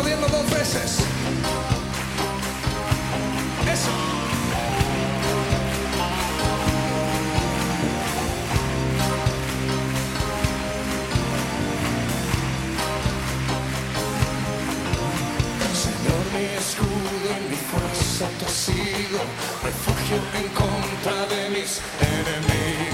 jodiendo dos veces. Eso. Señor, mi escudo y mi fuerza, tú has sido refugio en contra de mis enemigos.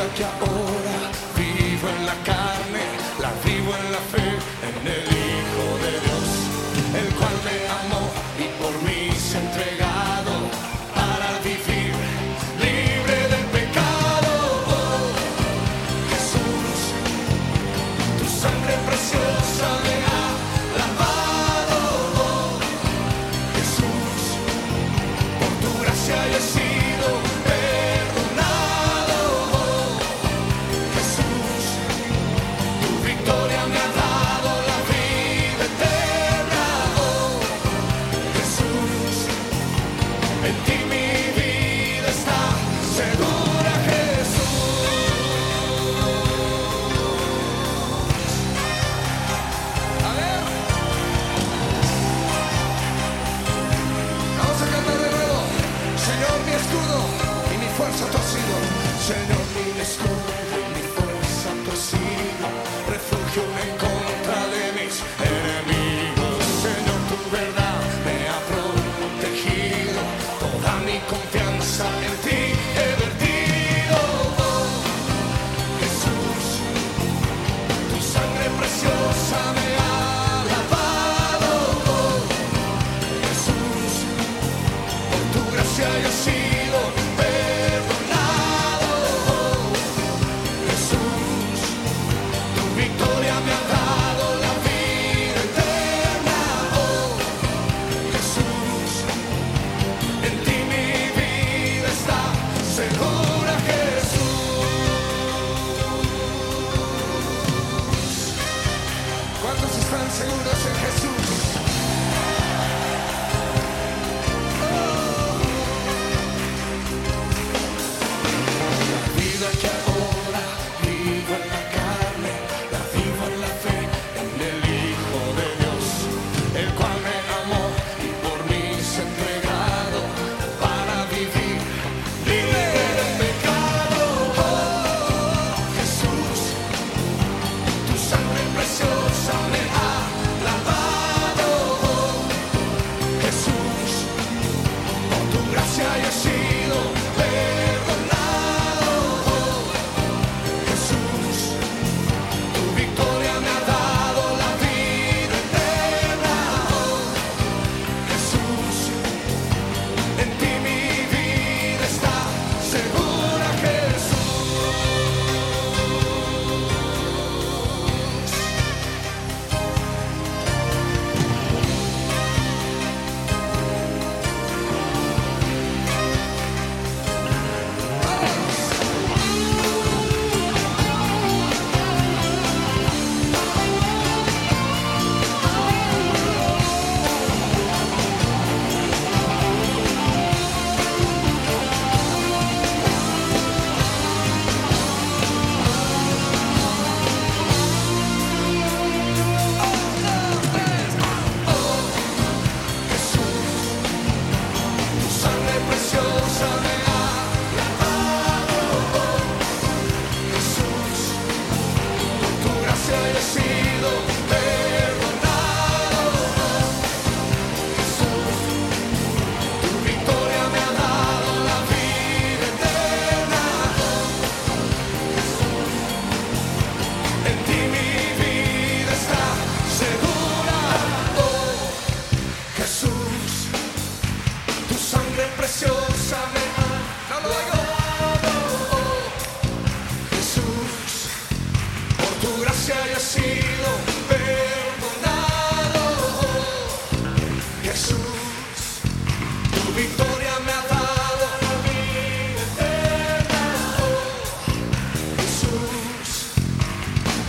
vida que ahora. Vivo en la carne, la vivo en la fe, en el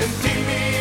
and keep me